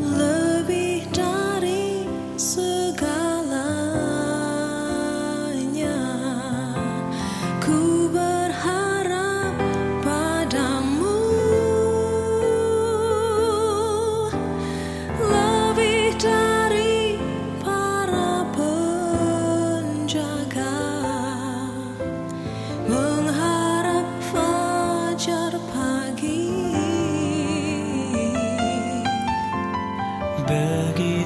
love. begging.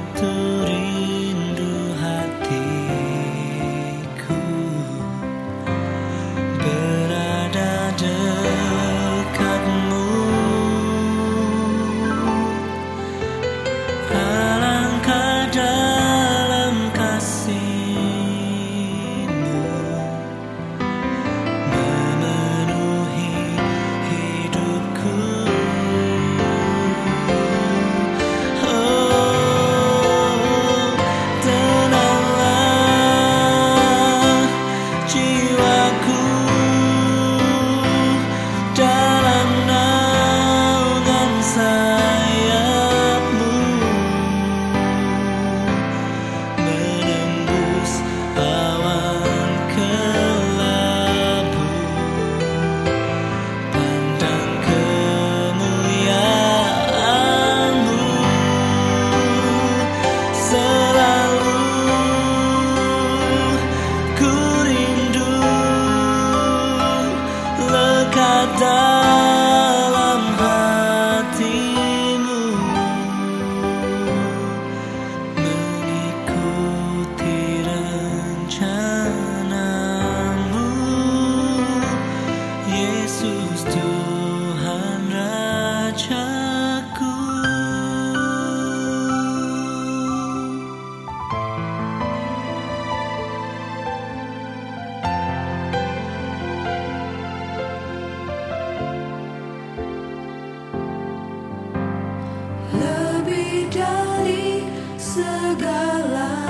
Segalanya.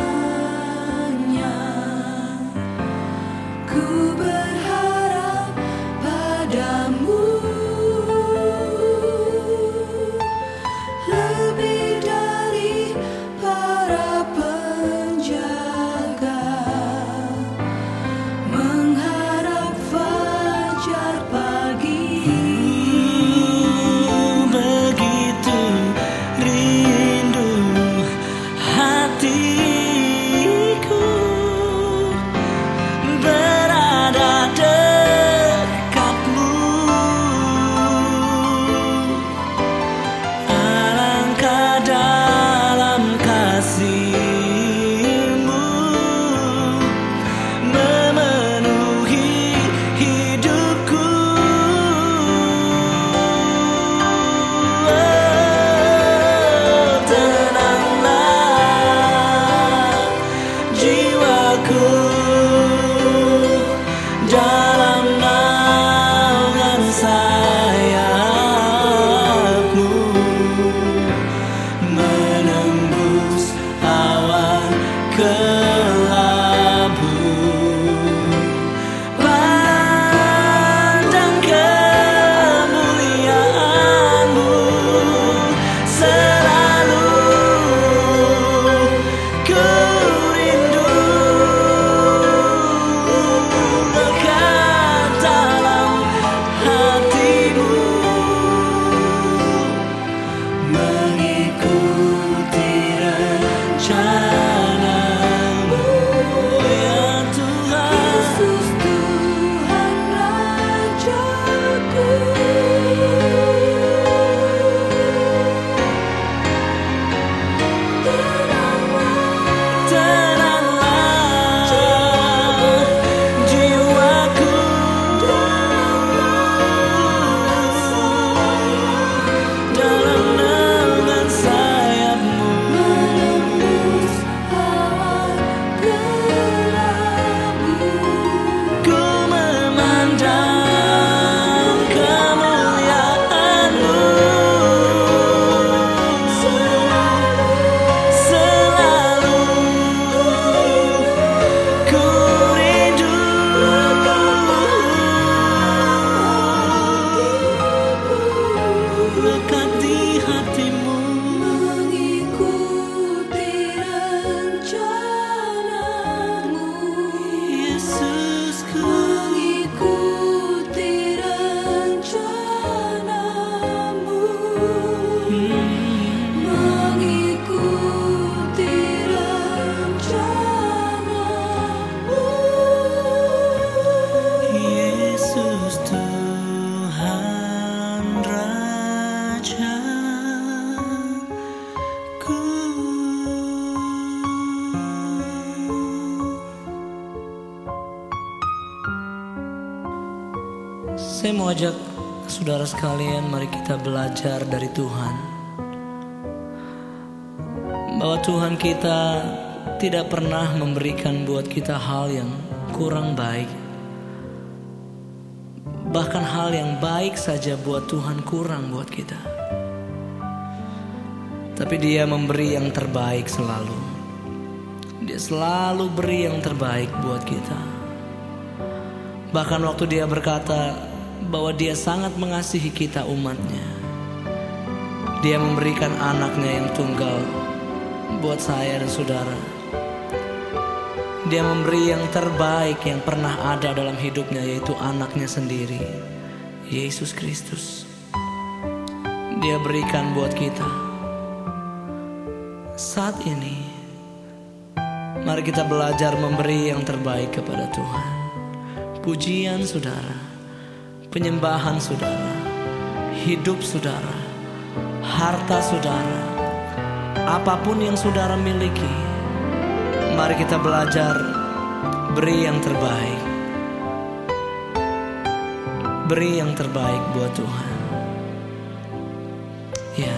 Ku berharap padamu Saya mau ajak saudara sekalian, mari kita belajar dari Tuhan. Bahwa Tuhan kita tidak pernah memberikan buat kita hal yang kurang baik. Bahkan hal yang baik saja buat Tuhan kurang buat kita. Tapi dia memberi yang terbaik selalu. Dia selalu beri yang terbaik buat kita. Bahkan waktu dia berkata bahwa dia sangat mengasihi kita umatnya. Dia memberikan anaknya yang tunggal buat saya dan saudara. Dia memberi yang terbaik yang pernah ada dalam hidupnya yaitu anaknya sendiri, Yesus Kristus. Dia berikan buat kita. Saat ini, mari kita belajar memberi yang terbaik kepada Tuhan. Pujian saudara, penyembahan saudara, hidup saudara, harta saudara, apa pun yang saudara miliki, mari kita belajar beri yang terbaik. Beri yang terbaik buat Tuhan. Ya,